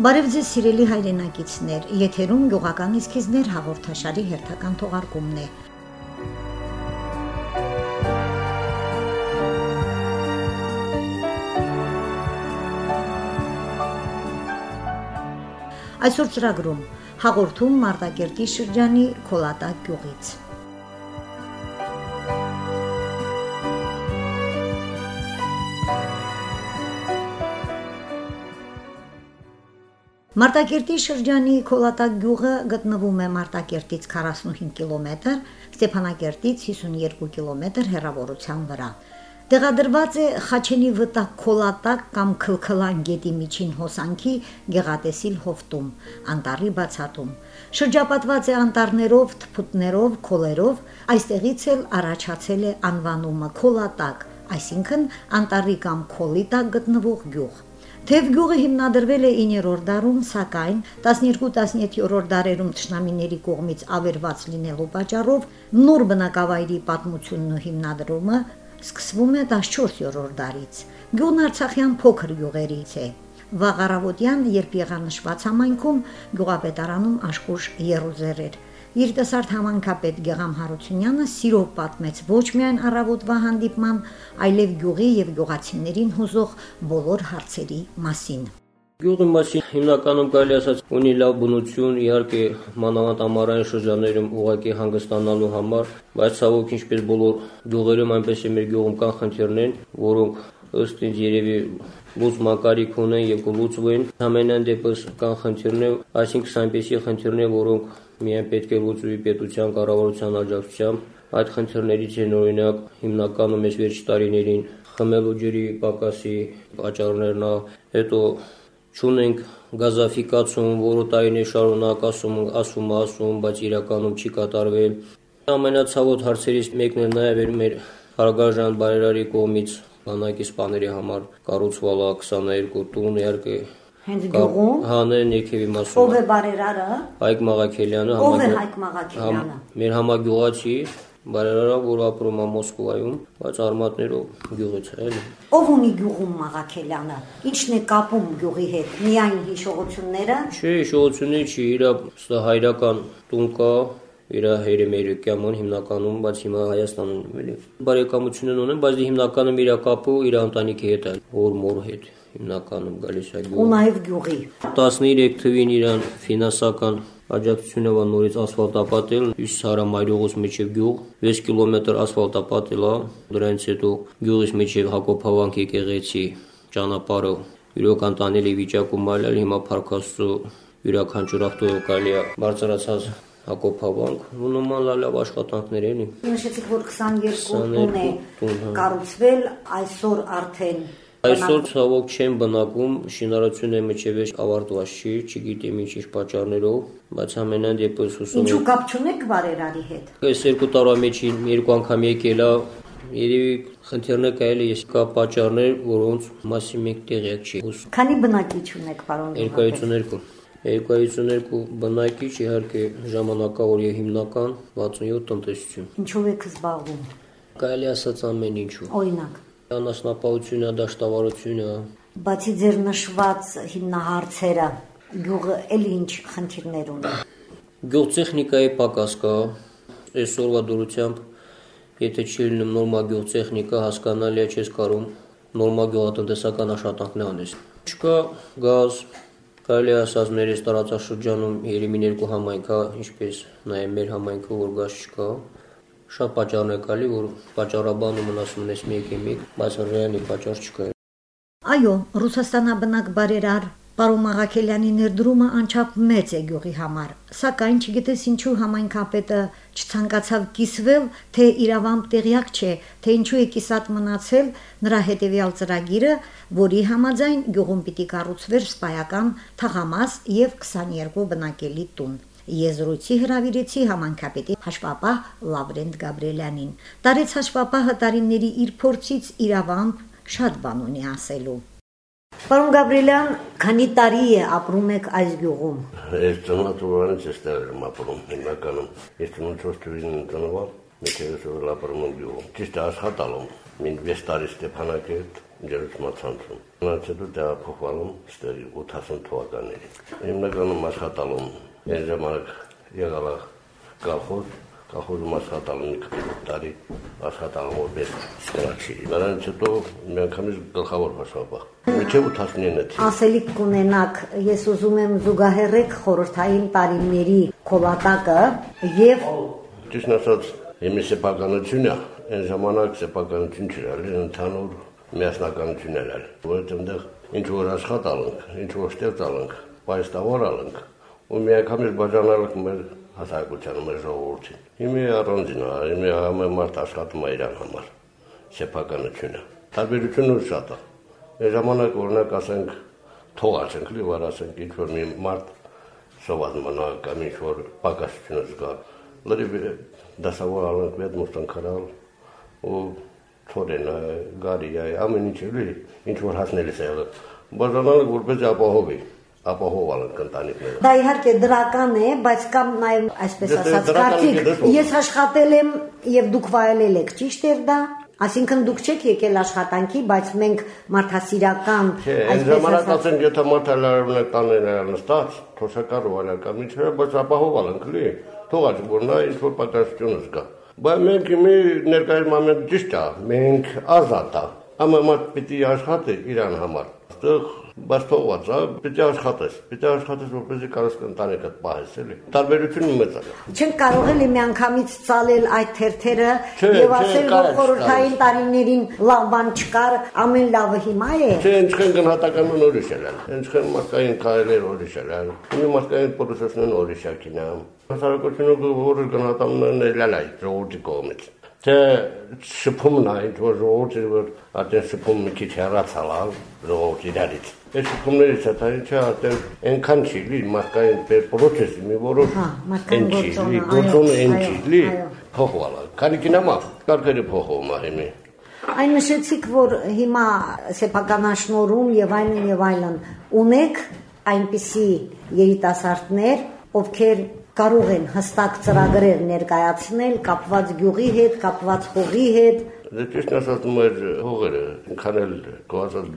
Բարև ձեզ սիրելի հայրենակիցներ, եթերում գյուղական իսկիզներ հաղորդաշարի հերթական թողարկումն է։ Այսօր ծրագրում հաղորդում Մարտակերտի շրջանի Քոլատակ գյուղից։ Մարտակերտի շրջանի Քոլատակ գյուղը գտնվում է Մարտակերտից 45 կիլոմետր, Ստեփանակերտից 52 կիլոմետր հեռավորության վրա։ Տեղադրված է Խաչենի վտակ Քոլատակ կամ Քլքլան գետի միջին հոսանքի գեղատեսիլ հովտում, անտառի բացատում։ Շրջապատված է անտառներով, թփուտներով, քոլերով, այստեղից էլ առաջացել է անվանումը Քոլատակ, այսինքն անտառի կամ քոլի տակ գտնվող գյուղ։ Թեև գյուղը հիմնադրվել է 9-րդ դարում, սակայն 12-17-րդ դարերում ճշնամիների կողմից ավերված լինելու պատճառով նոր բնակավայրի պատմությունն ու հիմնադրումը սկսվում է 14-րդ դարից։ Գյուղն Արցախյան փոքր գյուղերից է։ Վաղարավոտյան, երբ եղանշված համայնքում գյուղապետարանում աշխուժ Երուզեր էր։ Երիտասարդ համանքապետ Գեգամ Հարությունյանը սիրով պատմեց ոչ միայն առավոտվա հանդիպման, այլև գյուղի եւ գյուղացիներին հուզող բոլոր հարցերի մասին։ Գյուղի մասին հիմնականում կարելի ասած ունի լավ բնություն, իհարկե մանավանդ ամառային շրջաններում ուղակի հանգստանալու համար, բայց ցավոք ինչպես բոլոր գյուղերում, այնպես է մեր գյուղում կան խնդիրներ, որոնք ըստ ինձ երևի լուծման կարիք ունեն եւ կլուծվեն։ Ամենայն դեպս կան խնդիրներ, այսինքն այնպեսի խնդիրներ, որոնք միայն պետք է լուծվի պետության կառավարության աջակցությամբ։ Այդ խնդիրներից են օրինակ հիմնականում այս վերջ տարիներին խմելու ջրի պակասի պատճառներն է, հետո ճունենք գազաֆիկացում, որը տարիներ շարունակ ասում, ասում, ասում, բայց իրականում չի կատարվել։ Ամենացավոտ հարցերից մեկն է նաև մեր հարգարժան բարերարի կողմից բանակի սպաների համար կառուցվալա 22 տուն, իհարկե Հենց գյուղում։ Հանեն եկեւի մասում։ Ով է բարերարը։ Հայկ Մաղաքելյանը, Ով է Հայկ Մաղաքելյանը։ Մեր համագյուղացի բարերարա, որ ապրում է Մոսկվայում, բայց արմատներով գյուղից է, էլի։ Ով ունի գյուղում Մաղաքելյանը։ Ինչն է կապում գյուղի հետ։ Միայն հիշողությունները։ Չէ, հիշողություններ չի, իր հայրական տուն կա, իր հերեմերիկյաման հիմնականում, բայց հիմա Հայաստանում էլի։ Բարեկամությունն ունեն, բայց հիմնականում իր կապը իր ընտանիքի հետ է, որ մոր հետ հիմնականում գալիս է գյուղ։ Ու նաև գյուղի։ 13 թվին իրան ֆինանսական աջակցությունը վա նորից ասֆալտապատել Իսարամայրողոց միջև գյուղ 6 կիլոմետր ասֆալտապատել է դրանից հետո գյուղից միջև Հակոբ Հավանքի եկեղեցի ճանապարհը իրոք անտանելի վիճակում այլել հիմա Փարքաստու յուրաքանչյուր ավտոյով կարելի է բարձրացած Հակոբ Հավանք ու նման լավ աշխատանքներ էլի։ Նշեցիք, որ 22 տուն է հա։ կառուցվել, այսօր արդեն Այսօր ցավոք չեն բնակում, շինարարությունը միջևեջ ավարտված չի, չգիտեմ ինչ ինչ պատճառներով, բայց ամենայն դեպս հուսում եմ։ Ինչու կապ չունեք բարերարի հետ։ Այս երկու տարվա մեջ երկու անգամ եկել է, երևի կարելի է կա պատճառներ, որոնց մասին մենք տեղյակ չի։ Քանի բնակիչ ունեք, պարոն։ 252 252 բնակիչ իհարկե ժամանակավոր եւ հիմնական 67 տնտեսություն։ Ինչով եք զբաղվում։ Կարելի ասած ամեն ինչու։ Օրինակ անասնապահությունը, դաշտավարությունը։ Բացի ձեր նշված հիմնահարցերը, գյուղը էլ ինչ խնդիրներ ունի։ Գյուղտեխնիկայի պակաս կա։ Այսօրվա դուրությամբ, եթե չի լինում նորմալ գյուղտեխնիկա, հասկանալի է չես կարող նորմալ գյուղատնտեսական աշխատանքներ անես։ Չկա գազ, կարելի ասած մեր այս տարածաշրջանում երեմին երկու համայնք կա, ինչպես նաև մեր համայնքը, որ գազ չկա շատ պատճառներ կալի, որ պատճառաբանում մնացում ես մեկ մեկ, բայց ռեալի պատճառ չկա։ Այո, Ռուսաստանաբնակ բարերար Պարոն Մաղաքելյանի ներդրումը անչափ մեծ է գյուղի համար, սակայն չգիտես ինչու համայնքապետը չցանկացավ կիսվել, թե իրավամբ տեղյակ չէ, թե ինչու է կիսատ մնացել նրա հետևյալ ծրագիրը, որի համաձայն գյուղում պիտի կառուցվեր սպայական թաղամաս եւ 22 բնակելի տուն։ Եզրույցի հրավիրեցի համանքապետի հաշվապահ Լավրենտ Գաբրելյանին։ Տարեց հաշվապահը տարիների իր փորձից իրավամբ շատ բան ունի ասելու։ Պարոն Գաբրիելյան, քանի տարի է ապրում եք այս գյուղում։ Ես ծնոտուրանից էստեղ եմ ապրում, հիմնականում։ Ես 4 տարին ծնվել, մեջերսով ապրում եմ գյուղում։ Ճիշտ աշխատալում։ Մին 6 տարի Ստեփանակերտ ջերմացանցում։ Նրանց հետո տեղափոխվել եմ ստերի 80 թվականներին։ Հիմնականում աշխատալում այն ժամանակ եղալ կախոս կախոզում աշխատալու մի տարի աշխատալու որպես սկրաչի։ Նրանց հետո միանգամից գլխավոր հաշվապահ։ Մինչև 89-ից։ Ասելիք կունենակ, ես ուզում եմ զուգահեռեք խորհրդային տարիների քոլատակը եւ ճիշտ ասած, իմի սեփականությունը այն ժամանակ սեփականություն չէր, այլ ընդհանուր միասնականություն էր, որովհետեւ այնտեղ ինչ որ աշխատալանք, ինչ որ ստեղծալանք, պայստավոր ալանք, ու միանգամից բաժանալանք մեր հասարակությանը մեր ժողովրդին։ Հիմի առանձին է, հիմի ամեն մարդ աշխատում է իրան համար սեփականությունը։ Տարբերությունը շատ է։ Այս ժամանակ օրինակ ասենք թող ասենք, լիվար ասենք, ինչ որ մի մարդ սոված մնա կամ ինչ որ պակասությունը զգա։ Լրիվ դասավոր ալանք մեծ մոստանքարալ ու թորեն գարի ամեն ինչ էլի ինչ որ հասնելիս է եղել։ Բաժանալը որպես ապահովի ապահովել ընտանիքները։ Դա իհարկե դրական է, բայց կամ նաև այսպես ասած կարծիք, ես աշխատել եմ եւ դուք վայելել եք, ճիշտ է դա։ Այսինքն դուք չեք եկել աշխատանքի, բայց մենք մարդասիրական այսպես ասած, եթե մարդալարն է տանել նստած, թոշակար ու այլական միջը, բայց ապահովել են քլի։ Թողած որ նա ինչ որ պատասխանություն զգա։ Բայց մենք մի ներկայիս մամեն ճիշտ է, մենք ազատ է։ Ամը մարդ պիտի աշխատի իրան համար։ Այստեղ բայց թողված, հա, պիտի աշխատես, պիտի աշխատես, որպեսզի կարաս ընտանիքդ պահես, էլի։ Տարբերությունը մեծ է։ Չեն կարող էլի միանգամից ցալել այդ թերթերը եւ ասել, որ խորհրդային տարիներին լավ բան չկար, ամեն լավը հիմա է։ Չէ, ինչքան գնահատականն ուրիշ է, ինչքան մարդկային կարելեր ուրիշ է, ունի մարդկային պրոցեսն ուրիշ է Հասարակությունը որը գնահատանն է լալայ, ժողովրդի կողմից թե շփումն ինչ որ ժողովուրդը որ այդտեղ շփում մի քիչ հեռացալ է ժողովուրդի իրարից։ Այս շփումներից է դա ինչա այդտեղ այնքան չի լի մարդկային պրոցեսի մի որոշ այն չի լի գործոնը այն չի լի փոխվալ է։ Քանի կինամա կարգերը փոխվում է հիմի։ Այն նշեցիք, որ հիմա սեփականաշնորում եւ այլն եւ այլն ունեք այնպիսի երիտասարդներ, ովքեր կարող են հստակ ծրագրեր ներկայացնել կապված գյուղի հետ, կապված հողի հետ։ Դե ճիշտ ասած, մեր հողերը, ինքան էլ կոածած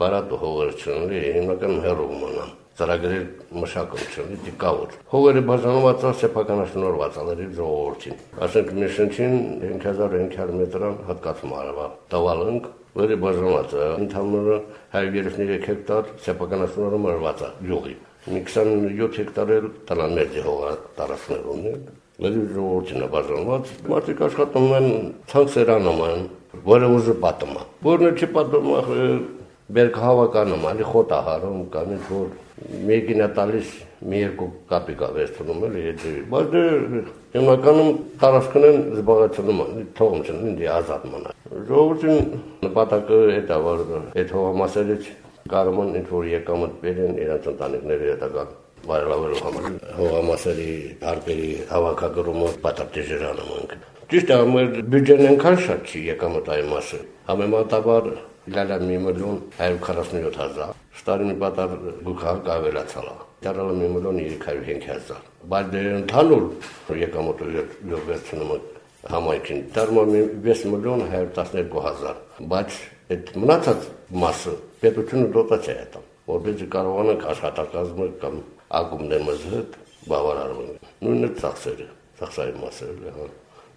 բարատ հողերը չունի, հիմնական հերո մնա ծրագրեր մշակում չունի դիկավոր։ Հողերը բաժանված է սեփականաշնորհված ալերի ժողովրդին։ Ասենք մի շնչին 5500 մետրան հատկացում արਵਾ։ Տավալանք որը բաժանված է ընդհանուր 133 հեկտար սեփականաշնորհը մրված է յուղի։ Մի 27 հեկտար էլ տնաններ հողա տարածքներում է։ Մեր ժողովրդին է բաժանված։ Մարդիկ աշխատում են ցանցերանում են, որը ուժը պատում է։ չպատում է բերք հավականում, ալի խոտ ահարում կամ ինչ որ մեկին է տալիս մի երկու կապիկ ավեստնում էլ եջի։ Բայց դե հիմնականում տարածքն են զբաղեցնում, թողում չեն, ինձ ազատ մնա։ Ժողովրդին նպատակը այդ է, որ այդ հողամասերից կարող են ինչ որ եկամուտ բերեն իրենց ընտանիքների հետագա բարելավելու համար հողամասերի արկերի հավաքագրումը պատարտեժերանում ենք։ Ճիշտ է, մեր բյուջեն այնքան շատ չի եկամտայի մասը։ Համեմատաբար լալա մի միլիոն 147 հազար, ստարի մի պատար գուքահակ ավելացալ է։ Դարալը մի միլիոն 305 հազար։ Բայց դեր ընդհանուր եկամուտը վերցնում համայնքին դառնում է 6 միլիոն 112 հազար։ Բայց այդ մնացած մասը պետությունը դոտացիա է տամ, որպեսզի կարողանանք աշխատակազմը կամ ակումբներս հետ բավարարել։ Նույնը ծախսերը, ծախսային մասերը, հա,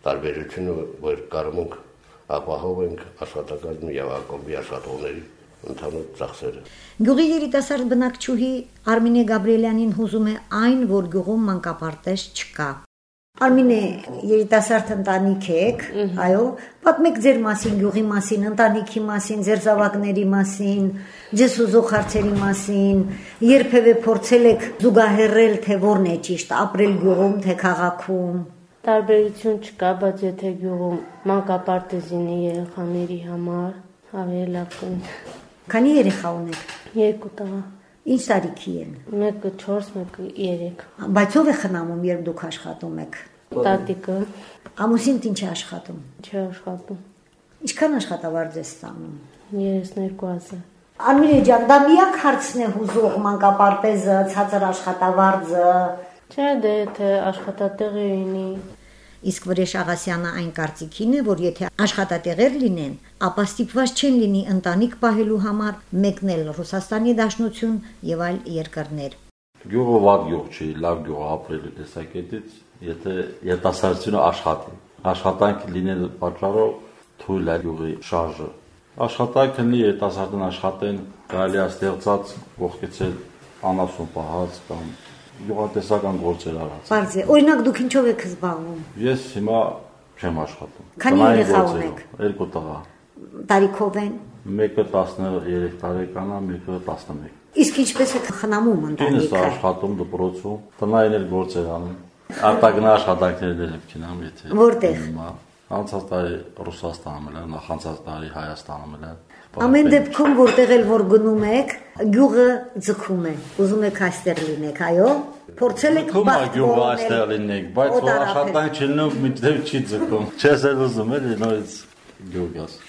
տարբերությունը, որ կարողանանք ապահովենք աշխատակազմի եւ ակումբի աշխատողների ընդհանուր ծախսերը։ Գյուղի երիտասարդ բնակչուհի Արմինե Գաբրիելյանին հուզում է այն, որ գյուղում մանկապարտեզ չկա։ Արմինե, երիտասարդ ընտանիք եք, այո, պատմեք ձեր մասին, գյուղի մասին, ընտանիքի մասին, ձեր զավակների մասին, ձեզ ուզող հարցերի մասին, երբևէ փորձել եք զուգահեռել, թե որն է ճիշտ, ապրել գյուղում, թե քաղաքում։ Տարբերություն չկա, բայց եթե գյուղում մանկապարտեզինի երեխաների համար ավելի լավ կլինի։ Քանի երեխա ունեք։ Երկու տղա։ Ինչ տարիքի են։ Մեկը 4, մեկը 3։ Բայց ով է խնամում, երբ դուք աշխատում եք։ Տատիկը։ Ամուսին ինչ է աշխատում։ Չի աշխատում։ Ինչքան աշխատավարձ է ստանում։ 32000։ Արմինե ջան, դա միակ հարցն է հուզող մանկապարտեզը, ցածր աշխատավարձը։ Չէ, դե թե աշխատատեղի ունի։ Իսկ Վրեժ Աղասյանը այն կարծիքին է, որ եթե աշխատատեղեր լինեն, ապա ստիպված չեն լինի ընտանիք պահելու համար մեկնել Ռուսաստանի Դաշնություն եւ այլ երկրներ։ Գյուղը վատ գյուղ չի, լավ գյուղ ապրելու տեսակետից, եթե երիտասարդությունը աշխատի։ Աշխատանք լինել պատճառով թույլ է գյուղի շարժը։ Աշխատանք լինի երիտասարդն աշխատեն, կարելի է ստեղծած ողքեցել անասուն պահած կամ գյուղատեսական գործեր արած։ Բարձ է։ Օրինակ դուք ինչով եք զբաղվում։ Ես հիմա չեմ աշխատում։ Քանի երեխա ունեք։ Երկու տղա։ Տարիքով են։ Մեկը 13 տարեկան է, մեկը 11։ Իսկ ինչպես եք խնամում Ինձ ընտանիքը։ աշխատում դպրոցում, տնային էլ գործեր անում։ Արտագնա աշխատանքներ էլ կինամ, եթե։ Որտեղ? Անցած տարի Ռուսաստանում էլ, նախանցած տարի Հայաստանում էլ։ Ամեն դեպքում որտեղ էլ որ գնում եք, գյուղը ձգում է։ Ուզում եք այստեղ լինեք, այո։ Փորձել եք Գումա բախտ գյուղը այստեղ լինեք, բայց որ աշխատանք չլինում, միտեղ չի ձգում։ Չես էլ ուզում էլի նորից գյուղ գաս։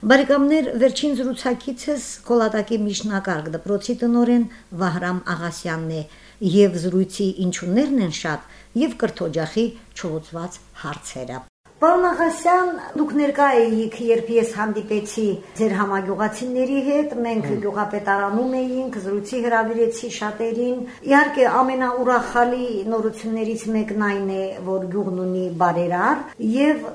Բարեկամներ, վերջին զրուցակիցս Կոլատակի միջնակարգ դպրոցի տնորեն Վահրամ Աղասյանն է եւ զրույցի ինչուններն են շատ եւ կրթօջախի չլուծված հարցերը։ Պարոն Աղասյան, դուք ներկա էիք, երբ ես հանդիպեցի ձեր համագյուղացիների հետ, մենք գյուղապետարանում էինք, զրույցի հրավիրեցի շատերին։ Իհարկե, ամենաուրախալի նորություններից մեկն այն է, որ գյուղն ունի բարերար եւ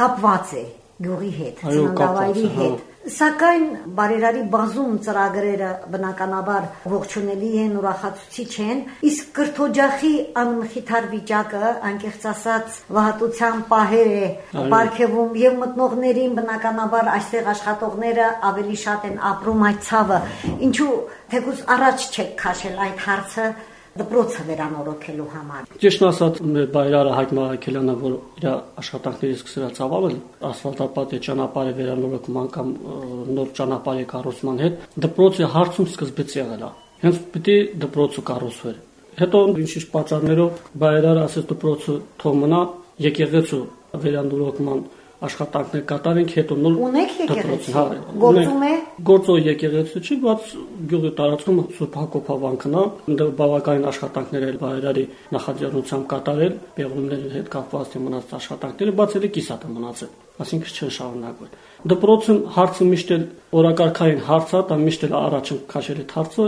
կապված է գյուղի հետ, ծննդավայրի է, հա։ հետ։ Սակայն բարերարի բազում ծրագրերը բնականաբար ողջունելի են, ուրախացուցիչ են, իսկ կրթօջախի անմխիթար վիճակը, անկեղծ ասած, վհատության պահեր է ապարգևում եւ մտնողներին բնականաբար այստեղ աշխատողները ավելի շատ են ապրում այդ ցավը։ Ինչու թեկուզ առաջ չեք քաշել այդ հարցը դպրոցը վերանորոգելու համար։ Ճիշտ ասած, մեր բայրարը Հայկ Մաղաքելյանը, որ իր աշխատանքների սկսել է ծավալել ասֆալտապատի ճանապարհի վերանորոգման կամ նոր ճանապարհի կառուցման հետ, դպրոցի հարցում սկզբից եղել է։ Հենց պիտի դպրոցը կառուցվեր։ Հետո ինչ-ինչ պատճառներով բայրարը ասեց դպրոցը թող մնա, եկեղեցու վերանորոգման աշխատանքներ կատարենք, հետո նոր Ունեք եկեղեցի։ հա, Գործում է։ Գործող եկեղեցի չի, բայց գյուղի տարածքում Սուրբ Հակոբ հավանքն է, այնտեղ բավականին աշխատանքներ էլ բարերարի նախաձեռնությամբ կատարել, պեղումների հետ կապված մնաց աշխատանքները, բայց էլի կիսատ է մնացել, այսինքն չեն շարունակվել։ Դպրոցում հարցը միշտ էլ օրակարգային հարց է, դա միշտ էլ առաջին քաշել է հարցը,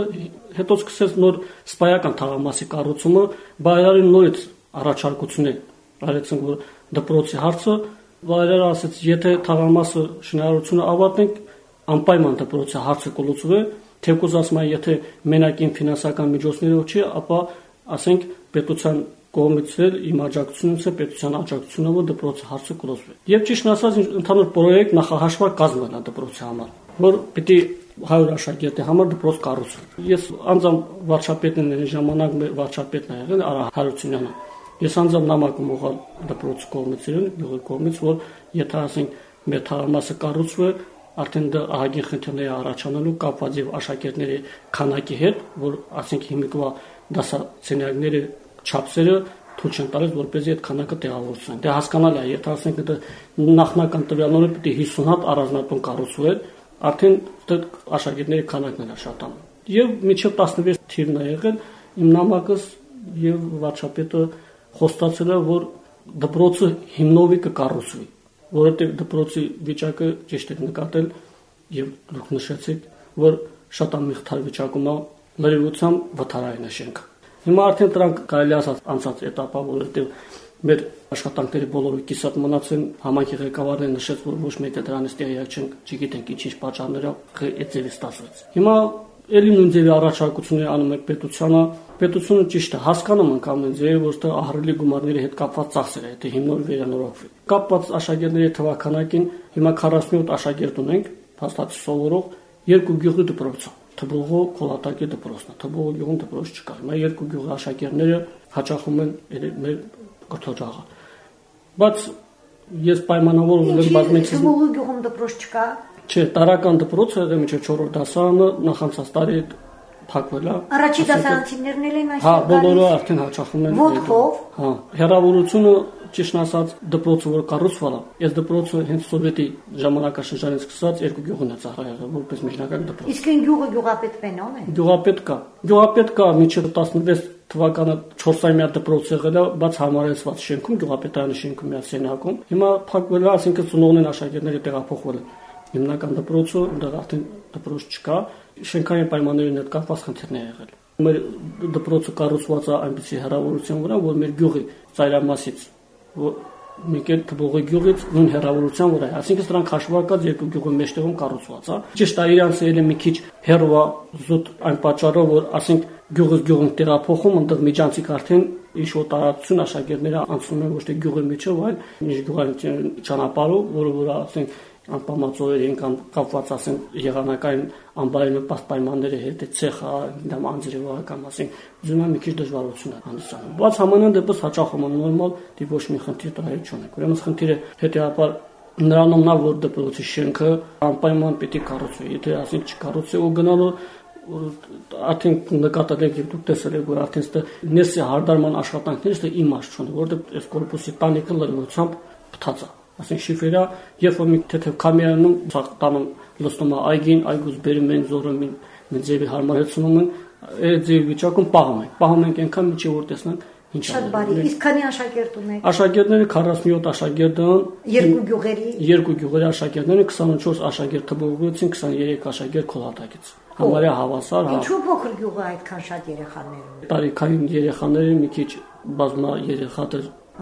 հետո սկսեց նոր սպայական թաղամասի կառուցումը, բարերարի նորից առաջարկություններ արեցին, որ դպրոցի հարցը Վայրերը ասաց, եթե թաղամասը շինարարությունը ավարտենք, անպայման դպրոցի հարցը կլուծվի, թեկուզ ասում են, եթե մենակին ֆինանսական միջոցներով չի, ապա ասենք պետության կողմից էլ իմ աջակցությունից է պետության աջակցությունով դպրոցի հարցը կլուծվի։ Եվ ճիշտ ասած, ընդհանուր պրոյեկտ նախահաշվար կազմել է դպրոցի համար, որ պիտի 100 աշակերտի համար դպրոց կառուցվի։ Ես անձամբ վարչապետն եմ ժամանակ վարչապետն է եղել Արա Հարությունյանը։ Ես անձամբ նամակում ուղղալ դպրոցի կողմից իրեն, յուղի կողմից, որ եթե ասենք մեր թարամասը կառուցվի, արդեն դա ահագին խնդիրներ առաջանալու կապված եւ աշակերտների քանակի հետ, որ ասենք հիմիկվա դասացենյակների չափսերը թույլ չեն տալիս, որպեսզի այդ քանակը տեղավորվեն։ Դե հասկանալի է, եթե ասենք դա նախնական տվյալները պիտի 50 հատ առանձնատուն կառուցվեր, արդեն դա աշակերտների քանակն է շատանում։ Եվ միջև 16 թիվն է եղել իմ նամակս եւ վարչապետը խոստացել է, որ դպրոցը հիմնովի կկառուցվի, որովհետև դպրոցի վիճակը ճիշտ է նկատել եւ դուք նշեցիք, որ շատ ամիղթար վիճակում է լրիվությամբ վթարային է շենքը։ Հիմա արդեն դրանք կարելի ասած անցած этаպա, որովհետև մեր աշխատանքների բոլորը կիսատ մնացին համանքի ղեկավարները նշեց, որ ոչ մեկը դրանից տեղյակ չեն, չգիտենք ինչ ինչ պատճառներով այդ ձևի ստացվեց։ Հիմա ելի նույն ձևի առաջարկություններ անում է պետությանը, պետությունը ճիշտ է հասկանում անգամ այն ձևը, որ դա ահռելի գումարների հետ կապված ծախսեր է, եթե հիմնոր վերանորոգվի։ Կապված աշակերտների թվականակին հիմա 47 աշակերտ ունենք, հաստատ սովորող երկու գյուղի դպրոցը թբողո կոլատակի դպրոցն է։ Թբողո գյուղում դպրոց չկա։ Հիմա երկու գյուղի աշակերտները հաճախում են մեր կրթօջախը։ Բայց ես պայմանավորվել եմ բազմիցս Թմուղի գյուղում դպրոց չկա։ Չէ, տարական դպրոցը եղել միջև 4-րդ դասարանը նախանցած տարի փակվել է։ Առաջի դասարանցիներն էլ են Հա, այստեղ բոլորը արդեն հաճախում են։ Ոտքով? Հա, հերավորությունը ճիշտ ասած դպրոցը որ կառուցվել է, այս դպրոցը հենց սովետի ժամանակաշրջանից սկսած երկու գյուղն է ծառայել որպես միջնակարգ դպրոց։ Իսկ այն գյուղը գյուղապետ պենոն է։ Գյուղապետ կա։ Գյուղապետ կա միջև 16 թվականը 4-ամյա դպրոց եղել է, բաց համարեցված շենքում, գյուղապետարանի շենքում միած սենյակում։ Հիմա փակվել է, ասինքն ծնողներն աշակերտները տեղափոխվել են հիմնական դպրոցը, այնտեղ արդեն դպրոց չկա, շենքային պայմաններն հետ կապված խնդիրներ եղել։ Մեր դպրոցը կառուցված է այնպիսի հեռավորության վրա, որ մեր գյուղի ծայրամասից Միկել Թբողի գյուղից նույն հեռավորության վրա է։ Այսինքն դրանք հաշվարկած երկու գյուղի մեջտեղում կառուցված է։ Ճիշտ է, իրանց ելը մի քիչ հեռու է զուտ այն պատճառով, որ ասենք գյուղից գյուղում տեղափոխում, այնտեղ միջանցիկ արդեն ինչ որ տարածություն աշակերտները անցնում են ոչ թե գյուղի միջով, այլ ինչ գյուղային ճանապարհով, որը որ ասենք անպամացորեր են կամ կապված ասեն եղանակային ամբարի նպաստ պայմանների հետ, ցեխա, դամ անձրևա կամ ասեն, ուզում եմ մի քիչ դժվարություն հանդիսանում։ Բայց համանան դեպս հաճախում նորմալ դի ոչ մի խնդիր տրահի չունենք։ Ուրեմն խնդիրը հետեւաբար նրանում նա որ դպրոցի շենքը անպայման պիտի կառուցվի։ Եթե ասենք չկառուցվի ու գնալու արդեն նկատել եք եւ դուք տեսել եք որ արդեն ստե ներսի հարդարման աշխատանքները ստե իմաստ չունի որովհետեւ այս կորպուսի տանիքը լրիվությամբ փթած է ասենք շիֆերա, երբ որ մի թեթև կամերանում ցախտանում լստում է այգին, այգուց բերում են զորում են, մենձեւի հարմարեցնում են, այդ ձեւի վիճակում պահում են։ Պահում են այնքան միջի որ տեսնենք ինչ Շատ բարի։ Իսկ քանի աշակերտ ունեք։ Աշակերտները 47 աշակերտ են։ Երկու գյուղերի։ Երկու գյուղերի աշակերտները 24 աշակերտ թվողությունից 23 աշակերտ քոլատակից։ Համարյա հավասար, հա։ Ինչու փոքր գյուղը այդքան շատ երեխաներ ունի։ Տարիքային երեխաները մի քիչ բազմա երեխա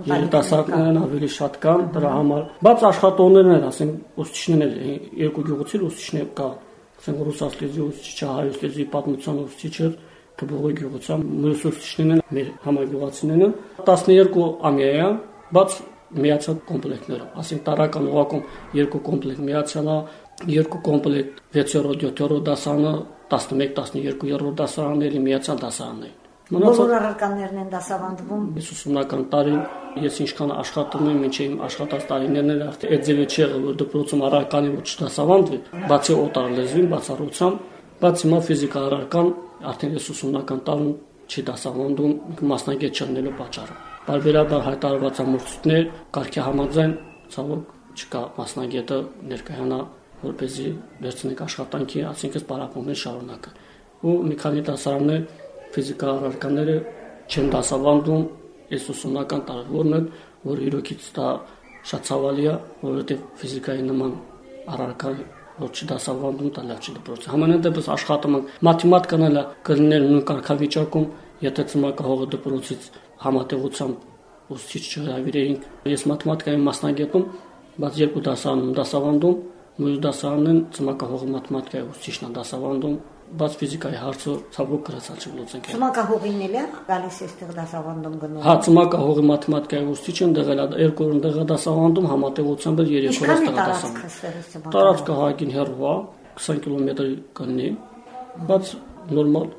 երիտասարդներն ավելի շատ կան դրա համար բայց աշխատողներն են ասեն ուսուցիչներ երկու գյուղուցի ուսուցիչներ կա ասեն ռուսաց լեզվի ուսուցիչը հայոց լեզվի պատմության ուսուցիչը թբողի գյուղության մեր ուսուցիչներն մեր համագյուղացիներն 12 ամյա է բայց միացած կոմպլեկտները ասենք տարական ուղակում երկու կոմպլեկտ միացանա երկու կոմպլեկտ 6-րդ 7-րդ դասարանը 11 12-րդ դասարանների միացան դասարաններ Բոլոր առարկաներն են դասավանդվում։ Ես ուսումնական տարին ես ինչքան աշխատում եմ, ինչ իմ աշխատած տարիներն են արդեն այդ ձևը չի եղել, որ դպրոցում առարկանի ոչ դասավանդվի, բացի օտար լեզվին, բացառությամբ, բայց հիմա ֆիզիկա առարկան արդեն ես ուսումնական տարում չի դասավանդում մասնագետ չնելու պատճառով։ Բարբերաբար հայտարարված ամուսնություններ կարգի համաձայն ցավոք չկա մասնագետը ներկայանա որպեսզի վերցնենք աշխատանքի, ասինքն պարապումներ շարունակը։ Ու մի քանի դասարաններ ֆիզիկա առարկաները չեն դասավանդում այս ուսումնական տարվորն էլ որ իրոքից դա շատ ցավալի է որովհետև ֆիզիկայի նման առարկա որ չդասավանդում դա լավ չի դպրոցը համենայն դեպս աշխատում են մաթեմատիկան էլ կլիներ նույն կարգավիճակում եթե ծմակահողը դպրոցից համատեղությամբ ուսուցիչ չհրավիրեինք ես մաթեմատիկայի մասնագետում բայց երկու դասանում դասավանդում մյուս դասարանն ծմակահողը մաթեմատիկայի ուսուցիչն է դասավանդում բաց ֆիզիկայի հարցը ցավոք գրացալ չլուծենք։ Ծմակահողին էլ է գալիս այստեղ դասավանդում գնում։ Հա, ծմակահողի մաթեմատիկայի ուսուցիչն դեղել է երկու օրն դեղա դասավանդում համատեղությամբ էլ երեք օր դասավանդում։ Տարածքը հագին հեռու է 20 կիլոմետր կնի, բայց նորմալ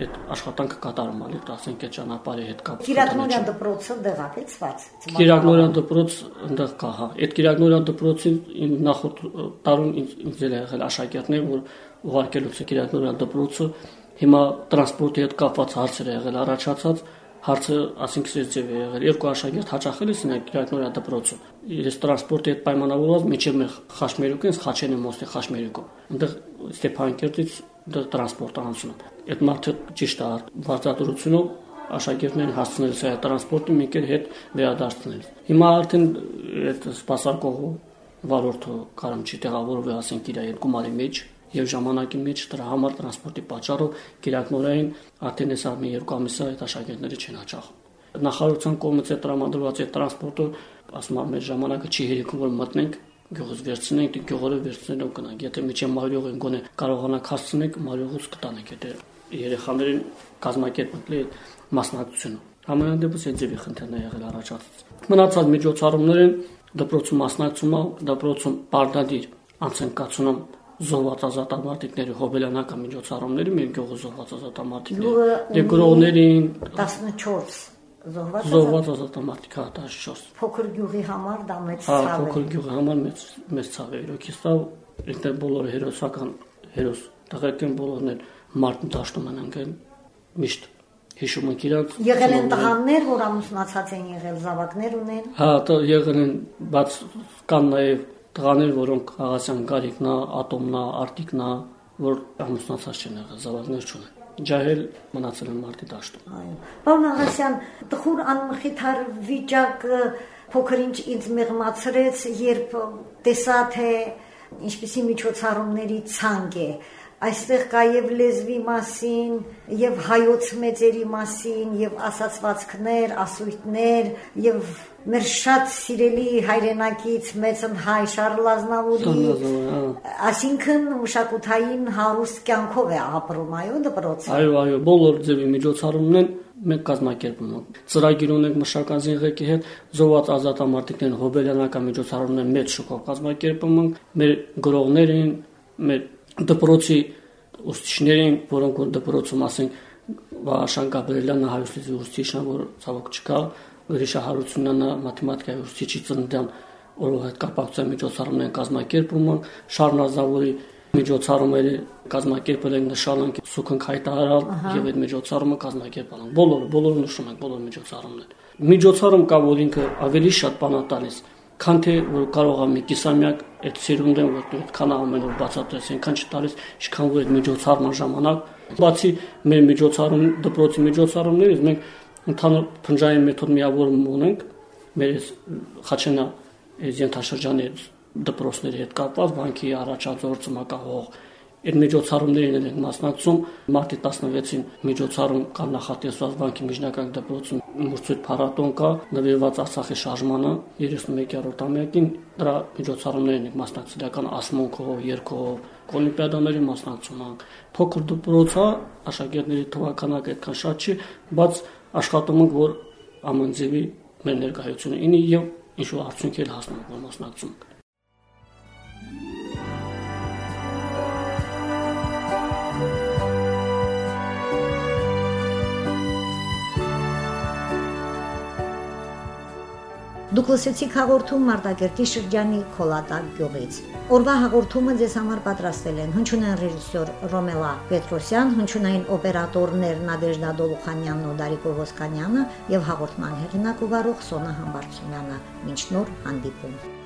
այդ աշխատանքը կատարում ալի, ասենք այդ ճանապարհի հետ կապ։ Կիրակնորյան դպրոցը դեղապեցված։ Կիրակնորյան դպրոց այնտեղ կա, հա։ Այդ Կիրակնորյան դպրոցի նախորդ տարում ինձ էլ եղել աշակերտներ, որ ուղարկելուց Կիրակնորյան դպրոցը հիմա տրանսպորտի հետ կապված հարցեր է եղել առաջացած հարցը ասինքն այս ձև է եղել երկու աշակերտ հաճախել է սինակ Կիրակնորյան դպրոցը ես տրանսպորտի հետ պայմանավորված միջև մեր Խաշմերուկին Խաչենի մոստի Խաշմերուկը այնտեղ Ստեփանկերտից դա տրանսպորտ անցնում այդ մարդը ճիշտ է վարձատրությունով աշակերտներին հասցնել սա տրանսպորտը մի կեր հետ վերադարձնել հիմա արդեն այդ սպասարկողը վարորդը կարամ չի տեղավորվել ասենք իր այդ գումարի մեջ եւ ժամանակի մեջ դրա համար տրանսպորտի պատճառով գերակնորեն արդեն հեսա մի երկու ամիսա այդ աշակերտները չեն հաճախում։ Նախարարության կողմից է տրամադրված այդ տրանսպորտը, ասում եմ, մեր ժամանակը չի հերիքում որ մտնենք գյուղից վերցնենք, գյուղերը վերցնելով գնանք։ Եթե միջի մարիող են գոնե կարողանանք հասցնենք, մարիողից կտանենք այդ երեխաներին կազմակերպել մասնակցությունը։ Համենայն դեպս այդ ձևի խնդիրն է եղել առաջացած։ Մնացած միջոցառումները դպրոցում մասնակցումը, դպրոցում բարդադիր անցնկացնում զոհված ազատամարտիկների հոբելյանական միջոցառումների մեր գյուղը զոհված ազատամարտիկներ դե գրողներին 14 զոհված զոհված ազատամարտիկ հա 14 փոքր գյուղի համար դա մեծ հա, ցավ է փոքր գյուղի համար մեծ մեծ ցավ է իրոքից դա ինտե բոլորը հերոսական հերոս տղեկեն բոլորն էլ մարդն դաշտում են անգեն միշտ հիշում ենք իրանց Եղել են տղաներ, որ ամուսնացած են եղել, զավակներ ունեն։ Հա, եղել են, բայց կան նաև տղաներ, որոնք աղասյան գարիկնա, ատոմնա, արտիկնա, որ ամուսնացած չեն եղել, զավակներ չունեն ջահել մնացել են մարտի դաշտում։ Այո։ Պարոն Աղասյան, տխուր անմխիթար վիճակը փոքրինչ ինձ մեղմացրեց, երբ տեսա թե ինչպիսի միջոցառումների ցանկ է այստեղ կա եւ լեզվի մասին, եւ հայոց մեծերի մասին, եւ ասացվածքներ, ասույթներ, եւ մեր շատ սիրելի հայրենակից մեծն հայ Շարլ Ազնավուրի, այսինքն մշակութային հարուստ կյանքով է ապրում այո դպրոցը։ Այո, այո, բոլոր ձևի միջոցառումներն են մենք կազմակերպում ենք։ Ծրագիր ունենք մշակական զինղեկի հետ, զոհված ազատամարտիկներն հոբելյանական միջոցառումներ մեծ շուկով կազմակերպում ենք, մեր գրողներին, մեր դպրոցի ուսուցիչներին, որոնք որ դպրոցում ասենք Վաշան Գաբրելյանը հայոց ուսուցիչն որ ցավոք չկա, Գրիշա Հարությունյանը մաթեմատիկայի ուսուցիչի ծննդյան օրվա հետ կապակցության միջոցառումներ են կազմակերպում, Շարնազավուրի միջոցառումների կազմակերպել են նշանանք սուքն հայտարարալ եւ այդ միջոցառումը կազմակերպել են։ Բոլորը, բոլորը նշում են բոլոր միջոցառումները։ Միջոցառում կա, որ ինքը ավելի շատ բան է տալիս քան թե որ կարող է մի կիսամյակ այդ սերունդը որ այդքան ամեն օր բացատրես, այնքան չտալիս, ինչքան որ այդ միջոցառման ժամանակ բացի մեր միջոցառում դպրոցի միջոցառումներից մենք ընդհանուր փնջային մեթոդ միավորում ունենք մեր Խաչենա ենթաշրջանի դպրոցների հետ կապված բանկի առաջածող ծմակահող Այդ միջոցառումներին են մասնակցում մարտի 16-ին միջոցառում կա նախատեսված բանկի միջնակարգ դպրոցում մրցույթ փառատոն կա նվիրված Արցախի շարժմանը 31-րդ ամյակին դրա միջոցառումներին են մասնակցական ասմունքով, երկով, օլիմպիադաների մասնակցում են։ Փոքր դպրոցա աշակերտների թվականակը այդքան շատ չի, բայց աշխատում ենք որ ամեն ձևի մեր ներկայությունը ինի եւ ինչ որ արդյունք էլ հասնենք որ մասնակցում ենք Դուք լսեցիք հաղորդում Մարտակերտի շրջանի Խոլատակ գյուղից։ Օրվա հաղորդումը ձեզ համար պատրաստել են հնչյունային ռեժիսոր Ռոմելա Պետրոսյան, հնչյունային օպերատորներ Նադեժդա Դոլուխանյանն ու Դարիկո Ոսկանյանը եւ հաղորդման հեղինակ ու վարող Սոնա Համբարձումյանը։ Մինչ նոր հանդիպում։